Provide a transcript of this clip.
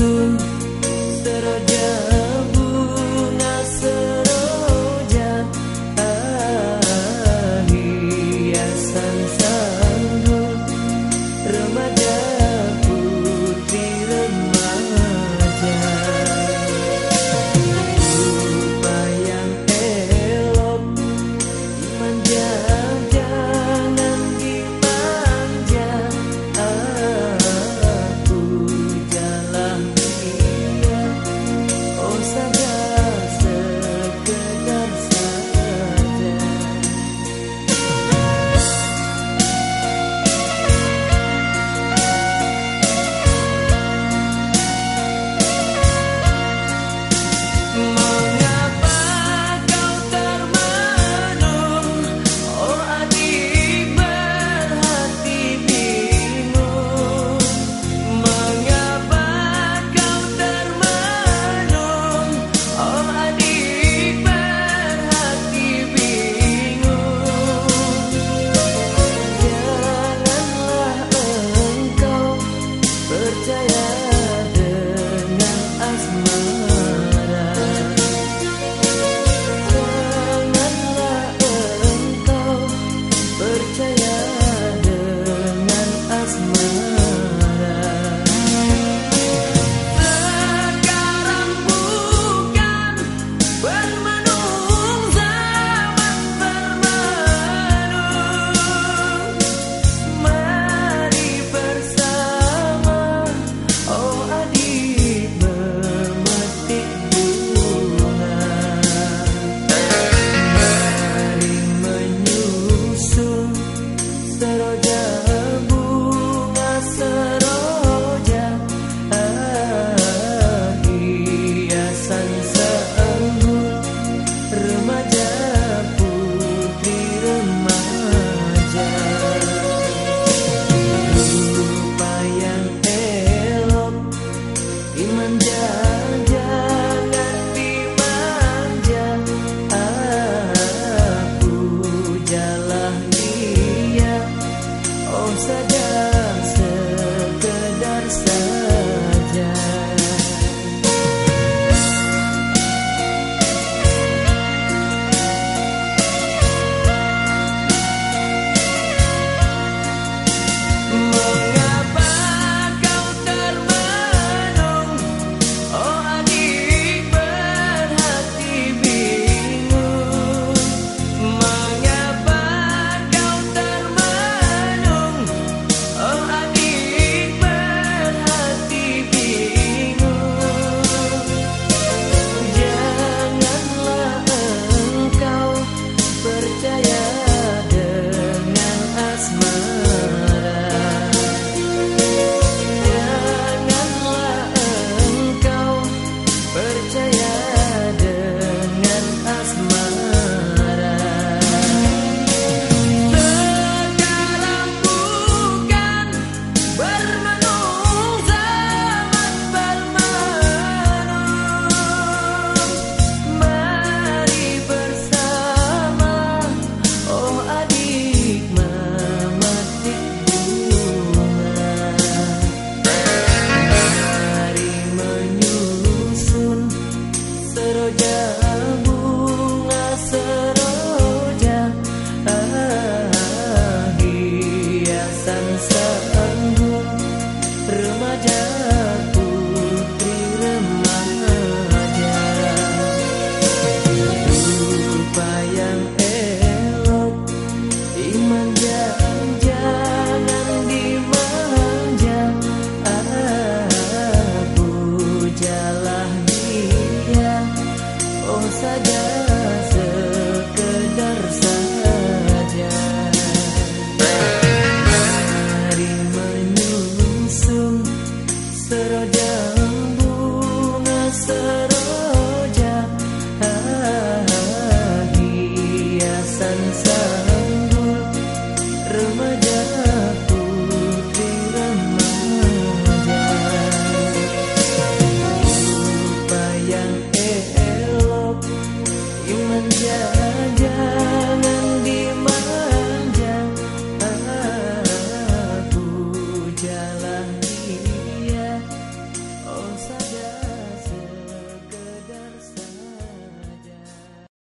soon